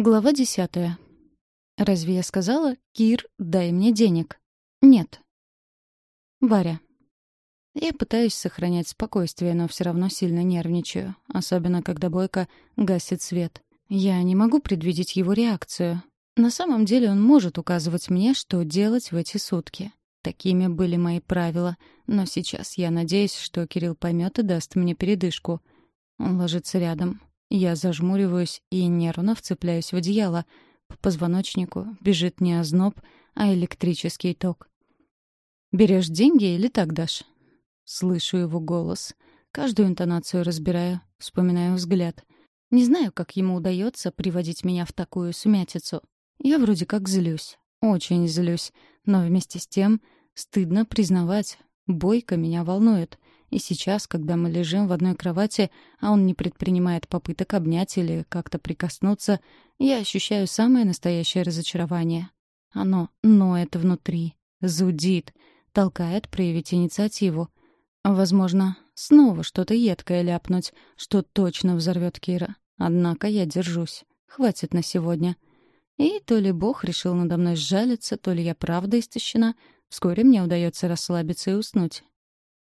Глава десятая. Разве я сказала, Кир, дай мне денег? Нет. Варя. Я пытаюсь сохранять спокойствие, но все равно сильно нервничаю, особенно когда Бойко гасит свет. Я не могу предвидеть его реакцию. На самом деле он может указывать мне, что делать в эти сутки. Такими были мои правила, но сейчас я надеюсь, что Кирилл поймет и даст мне передышку. Он ложится рядом, я зажмуриваюсь и нервно вцепляюсь в одеяло. По позвоночнику бежит не озноб, а электрический ток. «Берешь деньги или так дашь?» Слышу его голос. Каждую интонацию разбираю, вспоминаю взгляд. Не знаю, как ему удается приводить меня в такую сумятицу. Я вроде как злюсь, очень злюсь, но вместе с тем стыдно признавать, бойко меня волнует. И сейчас, когда мы лежим в одной кровати, а он не предпринимает попыток обнять или как-то прикоснуться, я ощущаю самое настоящее разочарование. Оно ноет внутри, зудит, толкает проявить инициативу. Возможно, снова что-то едкое ляпнуть, что точно взорвет Кира. Однако я держусь. Хватит на сегодня. И то ли Бог решил надо мной сжалиться, то ли я правда истощена. Вскоре мне удается расслабиться и уснуть.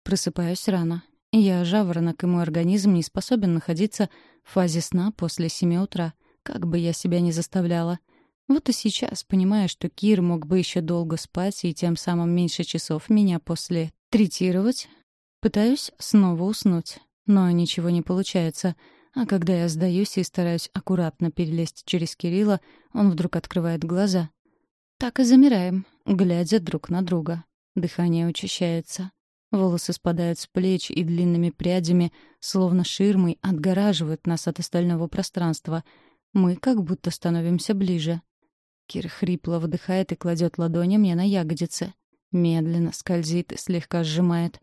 Просыпаюсь рано. Я жаворонок, и мой организм не способен находиться в фазе сна после семи утра, как бы я себя ни заставляла. Вот и сейчас, понимая, что Кир мог бы еще долго спать и тем самым меньше часов меня после третировать, пытаюсь снова уснуть. Но ничего не получается. А когда я сдаюсь и стараюсь аккуратно перелезть через Кирилла, он вдруг открывает глаза. Так и замираем, глядя друг на друга. Дыхание учащается. Волосы спадают с плеч и длинными прядями, словно ширмой, отгораживают нас от остального пространства. Мы как будто становимся ближе. Кир хрипло выдыхает и кладет ладони мне на ягодицы. Медленно скользит и слегка сжимает.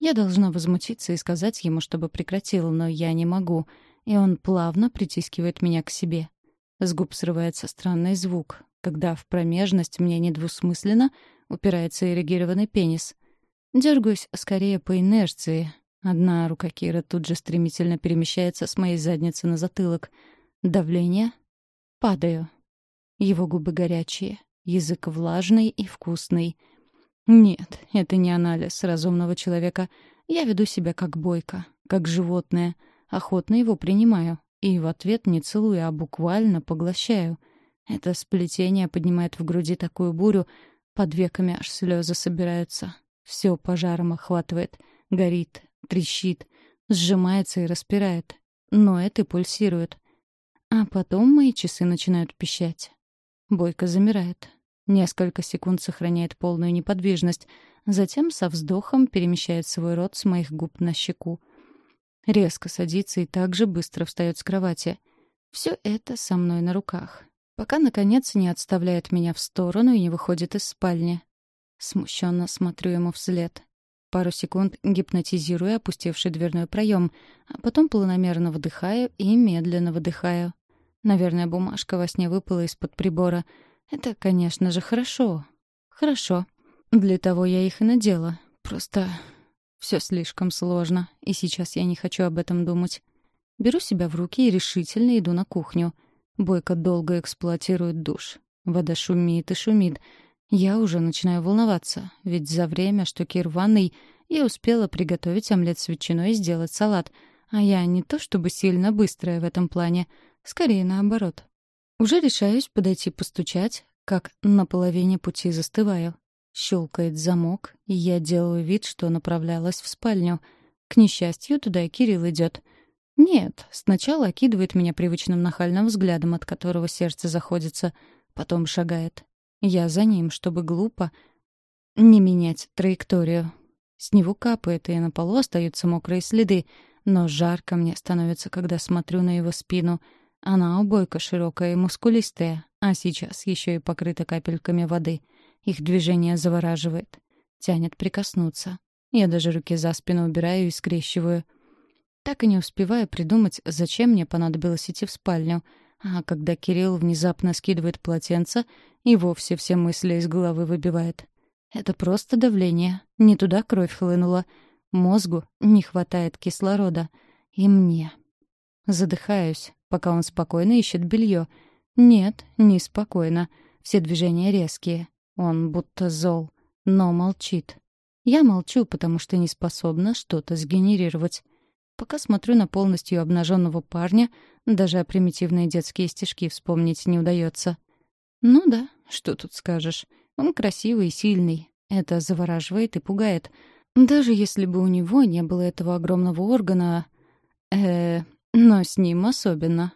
Я должна возмутиться и сказать ему, чтобы прекратил, но я не могу, и он плавно притискивает меня к себе. С губ срывается странный звук, когда в промежность мне недвусмысленно упирается эрегированный пенис — Дергаюсь скорее по инерции. Одна рука Кира тут же стремительно перемещается с моей задницы на затылок. Давление. Падаю. Его губы горячие, язык влажный и вкусный. Нет, это не анализ разумного человека. Я веду себя как бойка, как животное. Охотно его принимаю. И в ответ не целую, а буквально поглощаю. Это сплетение поднимает в груди такую бурю, под веками аж слезы собираются. Все пожаром охватывает, горит, трещит, сжимается и распирает. Ноет и пульсирует. А потом мои часы начинают пищать. Бойко замирает. Несколько секунд сохраняет полную неподвижность, затем со вздохом перемещает свой рот с моих губ на щеку. Резко садится и также быстро встает с кровати. Все это со мной на руках. Пока, наконец, не отставляет меня в сторону и не выходит из спальни. Смущенно смотрю ему вслед. Пару секунд гипнотизирую опустевший дверной проем, а потом планомерно вдыхаю и медленно выдыхаю. Наверное, бумажка во сне выпала из-под прибора. Это, конечно же, хорошо. Хорошо. Для того я их и надела. Просто все слишком сложно, и сейчас я не хочу об этом думать. Беру себя в руки и решительно иду на кухню. Бойко долго эксплуатирует душ. Вода шумит и шумит — я уже начинаю волноваться, ведь за время, что Кир в ванной, я успела приготовить омлет с ветчиной и сделать салат, а я не то чтобы сильно быстрая в этом плане, скорее наоборот. Уже решаюсь подойти постучать, как на половине пути застываю. Щелкает замок, и я делаю вид, что направлялась в спальню. К несчастью, туда и Кирилл идет. Нет, сначала окидывает меня привычным нахальным взглядом, от которого сердце заходится, потом шагает. Я за ним, чтобы глупо не менять траекторию. С него капает, и на полу остаются мокрые следы, но жарко мне становится, когда смотрю на его спину. Она убойка широкая и мускулистая, а сейчас еще и покрыта капельками воды. Их движение завораживает. Тянет прикоснуться. Я даже руки за спину убираю и скрещиваю. Так и не успеваю придумать, зачем мне понадобилось идти в спальню — а когда Кирилл внезапно скидывает полотенце, и вовсе все мысли из головы выбивает. Это просто давление. Не туда кровь хлынула. Мозгу не хватает кислорода. И мне. Задыхаюсь, пока он спокойно ищет белье. Нет, неспокойно. Все движения резкие. Он будто зол, но молчит. Я молчу, потому что не способна что-то сгенерировать. Пока смотрю на полностью обнаженного парня, даже примитивные детские стишки вспомнить не удается. Ну да, что тут скажешь. Он красивый и сильный. Это завораживает и пугает. Даже если бы у него не было этого огромного органа... э но с ним особенно.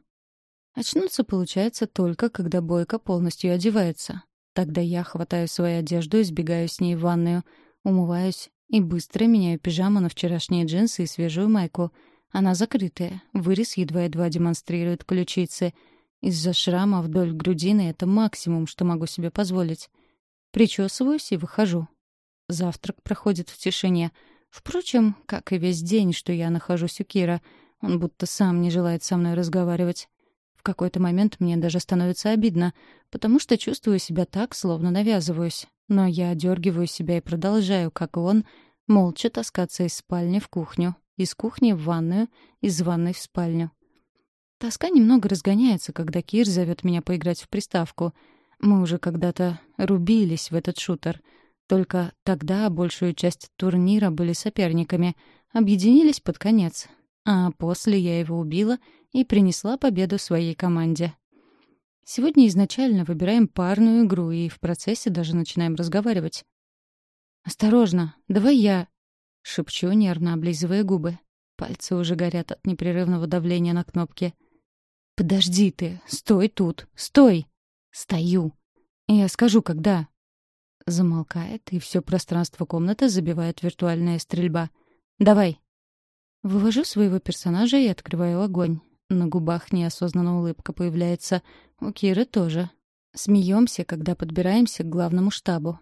Очнуться получается только, когда Бойко полностью одевается. Тогда я хватаю свою одежду и сбегаю с ней в ванную, умываюсь и быстро меняю пижаму на вчерашние джинсы и свежую майку. Она закрытая, вырез едва-едва демонстрирует ключицы. Из-за шрама вдоль грудины это максимум, что могу себе позволить. Причесываюсь и выхожу. Завтрак проходит в тишине. Впрочем, как и весь день, что я нахожусь у Кира. Он будто сам не желает со мной разговаривать. В какой-то момент мне даже становится обидно, потому что чувствую себя так, словно навязываюсь. Но я одергиваю себя и продолжаю, как он, молча таскаться из спальни в кухню, из кухни в ванную, из ванной в спальню. Тоска немного разгоняется, когда Кир зовет меня поиграть в приставку. Мы уже когда-то рубились в этот шутер — только тогда большую часть турнира были соперниками, объединились под конец. А после я его убила и принесла победу своей команде. Сегодня изначально выбираем парную игру и в процессе даже начинаем разговаривать. «Осторожно, давай я...» — шепчу, нервно облизывая губы. Пальцы уже горят от непрерывного давления на кнопки. «Подожди ты! Стой тут! Стой!» «Стою!» «Я скажу, когда!» Замолкает, и все пространство комнаты забивает виртуальная стрельба. «Давай!» Вывожу своего персонажа и открываю огонь. На губах неосознанно улыбка появляется. У Киры тоже. Смеемся, когда подбираемся к главному штабу.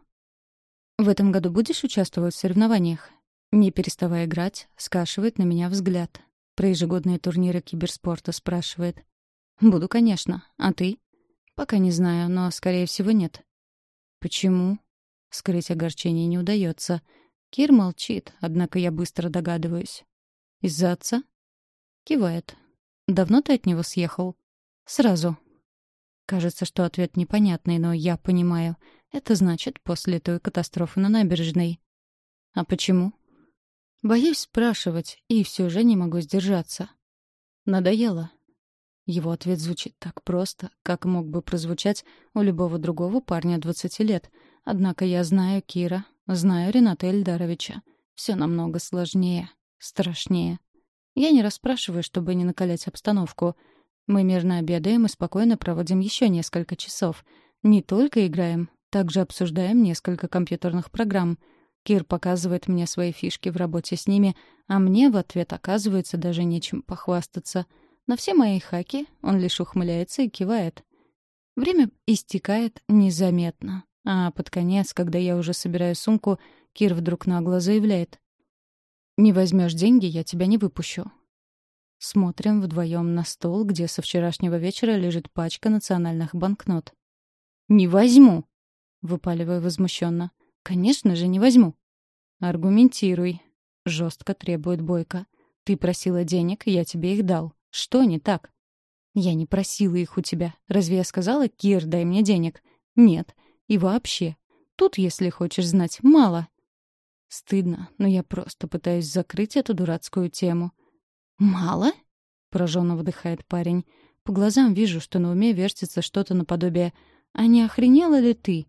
«В этом году будешь участвовать в соревнованиях?» Не переставая играть, скашивает на меня взгляд. Про ежегодные турниры киберспорта спрашивает. «Буду, конечно. А ты?» «Пока не знаю, но, скорее всего, нет». «Почему?» Скрыть огорчение не удается. Кир молчит, однако я быстро догадываюсь. «Из-за отца?» Кивает. «Давно ты от него съехал?» «Сразу». Кажется, что ответ непонятный, но я понимаю. Это значит, после той катастрофы на набережной. А почему? Боюсь спрашивать, и все же не могу сдержаться. Надоело. Его ответ звучит так просто, как мог бы прозвучать у любого другого парня 20 лет — Однако я знаю Кира, знаю Рената Эльдаровича. Все намного сложнее, страшнее. Я не расспрашиваю, чтобы не накалять обстановку. Мы мирно обедаем и спокойно проводим еще несколько часов. Не только играем, также обсуждаем несколько компьютерных программ. Кир показывает мне свои фишки в работе с ними, а мне в ответ оказывается даже нечем похвастаться. На все мои хаки он лишь ухмыляется и кивает. Время истекает незаметно. А под конец, когда я уже собираю сумку, Кир вдруг нагло заявляет. «Не возьмешь деньги, я тебя не выпущу». Смотрим вдвоем на стол, где со вчерашнего вечера лежит пачка национальных банкнот. «Не возьму!» — выпаливаю возмущенно. «Конечно же, не возьму!» «Аргументируй!» — жестко требует Бойко. «Ты просила денег, я тебе их дал. Что не так?» «Я не просила их у тебя. Разве я сказала, Кир, дай мне денег?» «Нет. И вообще, тут, если хочешь знать, мало. Стыдно, но я просто пытаюсь закрыть эту дурацкую тему. «Мало?» — пораженно выдыхает парень. По глазам вижу, что на уме вертится что-то наподобие «А не охренела ли ты?»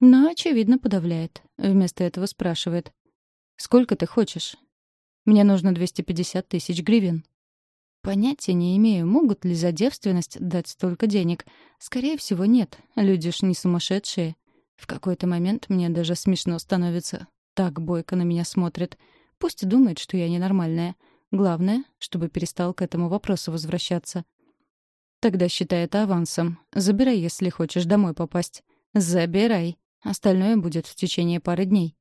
Но, очевидно, подавляет. Вместо этого спрашивает. «Сколько ты хочешь?» «Мне нужно 250 тысяч гривен». Понятия не имею, могут ли за девственность дать столько денег. Скорее всего, нет. Люди ж не сумасшедшие. В какой-то момент мне даже смешно становится. Так Бойко на меня смотрит. Пусть думает, что я ненормальная. Главное, чтобы перестал к этому вопросу возвращаться. Тогда считай это авансом. Забирай, если хочешь домой попасть. Забирай. Остальное будет в течение пары дней.